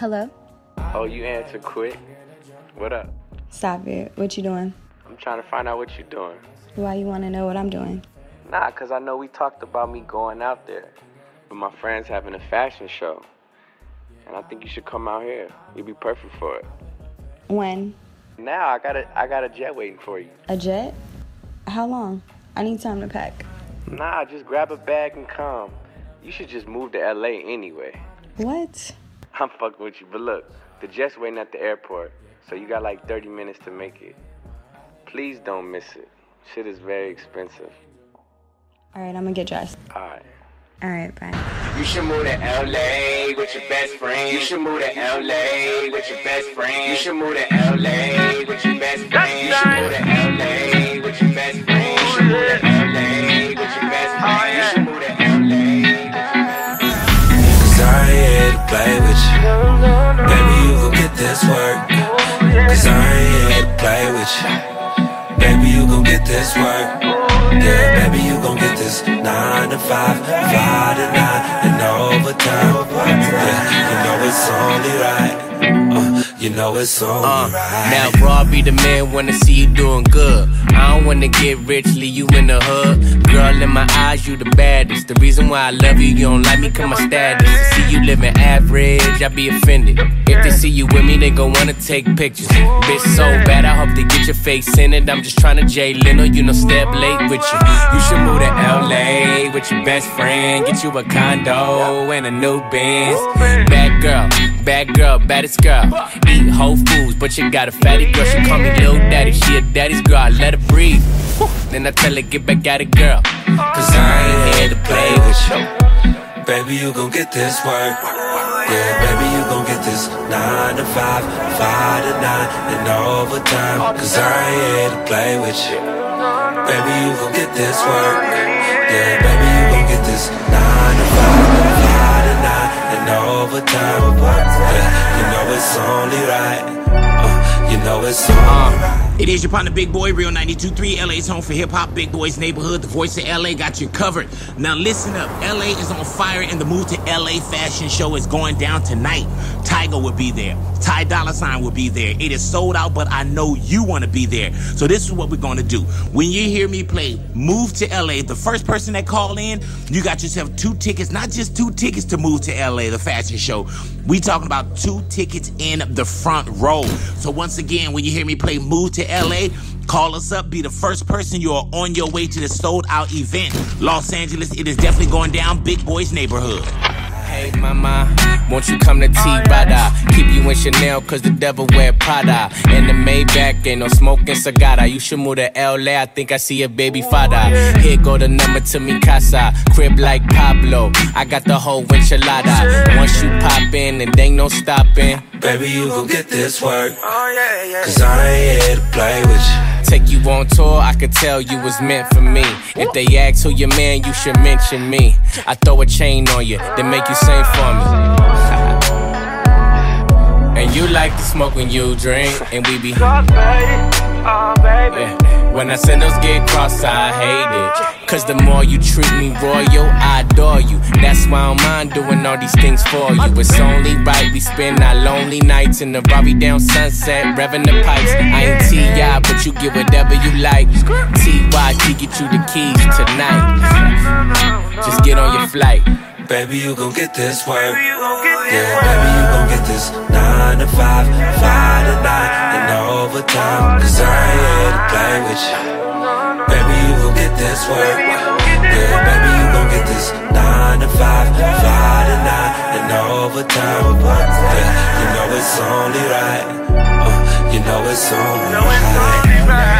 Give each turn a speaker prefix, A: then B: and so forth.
A: Hello?
B: Oh, you answer quick. What up?
A: Stop it. What you doing?
B: I'm trying to find out what you're doing.
A: Why you want to know what I'm doing?
B: Nah, cause I know we talked about me going out there, but my friends having a fashion show, and I think you should come out here. You'd be perfect for it.
A: When?
B: Now I got a I got a jet waiting for you.
A: A jet? How long? I need time to pack.
B: Nah, just grab a bag and come. You should just move to LA anyway.
A: What?
B: I'm fucking with you, but look, the jet's waiting at the airport, so you got like 30 minutes to make it. Please don't miss it. Shit is very expensive.
A: All right, I'm gonna get dressed.
B: All right.
A: All right, bye.
C: You should move to LA with your best friend. You should move to LA with your best friend. You should move to LA with your best friend. You should move to LA with your best friend. You should move to LA
D: play with you. Baby, you gon' get this work. Cause I ain't here to play with you. Baby, you gon' get this work. Yeah, baby, you gon' get this nine to five, five to nine, and overtime. Yeah, you know it's only right. You know it's only
E: Uh,
D: right.
E: now, bro, be the man, wanna see you doing good. I don't wanna get rich, leave you in the hood. Girl, in my eyes, you the baddest. The reason why I love you, you don't like me, cause my status. To see you living average, I be offended. If they see you with me, they gon' wanna take pictures. Bitch, so bad, I hope they get your face in it. I'm just tryna Jay Leno, you know, step late with you. You should move to LA with your best friend. Get you a condo and a new Benz. Bad girl, bad girl, baddest girl. Eat Whole Foods, but you got a fatty girl. She call me Lil Daddy. She a daddy's girl. I let her breathe. Then I tell her get back at it, girl.
D: Cause I ain't here to play with you. Baby, you gon' get this work. Yeah, baby, you gon' get this nine to five, five to nine, and overtime. Cause I ain't here to play with you. Baby, you gon' get this work. Yeah, baby, you gon' get this nine to five, five to nine, and overtime. Yeah, you know it's only right. Uh, know it's only. Uh,
F: it is your partner, Big Boy, Real 92.3, LA's home for hip hop, Big Boy's neighborhood. The voice of LA got you covered. Now listen up, LA is on fire, and the move to LA fashion show is going down tonight. Tyga will be there. Ty Dolla Sign will be there. It is sold out, but I know you want to be there. So this is what we're going to do. When you hear me play Move to LA, the first person that call in, you got yourself two tickets, not just two tickets to Move to LA, the fashion show. We talking about two tickets in the front row. So once again, when you hear me play Move to LA, call us up. Be the first person you are on your way to the sold out event. Los Angeles, it is definitely going down. Big Boy's neighborhood.
E: Hey mama, won't you come to T-Bada? Keep you in Chanel cause the devil wear Prada. And the Maybach ain't no smoking cigar You should move to LA, I think I see a baby father. Here go the number to mi casa Crib like Pablo, I got the whole enchilada. Once you pop in and ain't no stopping.
D: Baby, you gon' get this work. Oh, cause I ain't here to play with you.
E: Take you on tour, I could tell you was meant for me. If they ask who your man, you should mention me. I throw a chain on you, then make you sing for me. and you like to smoke when you drink, and we be. Oh, baby. Yeah. When I send those get crossed, I hate it. Cause the more you treat me royal, I adore you. That's why I don't mind doing all these things for you. It's only right we spend our lonely nights in the Robbie down sunset, revving the pipes. I ain't T.I., but you get whatever you like. T.Y.G. get you the keys tonight. Just get on your flight.
D: Baby, you gon' get this work. Yeah, baby, you gon' get this nine to five, five overtime. Cause I ain't here to play with you. Baby, you gon' get this work. Yeah, baby, you gon' get this nine to five, five to nine, and overtime. Yeah, you know it's only right. Uh, you know it's only right.